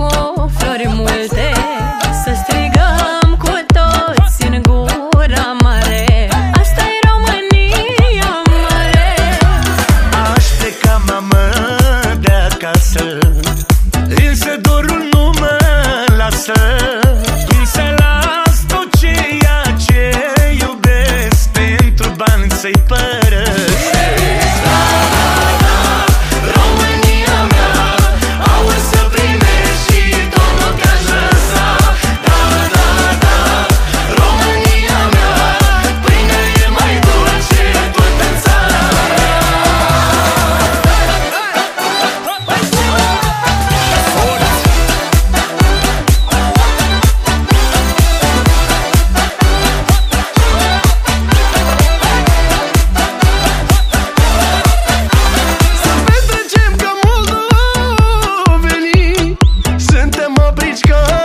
cu flori multe Să strigăm cu toți în gura mare. Asta e România mare. Aș pleca mamă de acasă. Însă dorul nu mă lasă. let's go.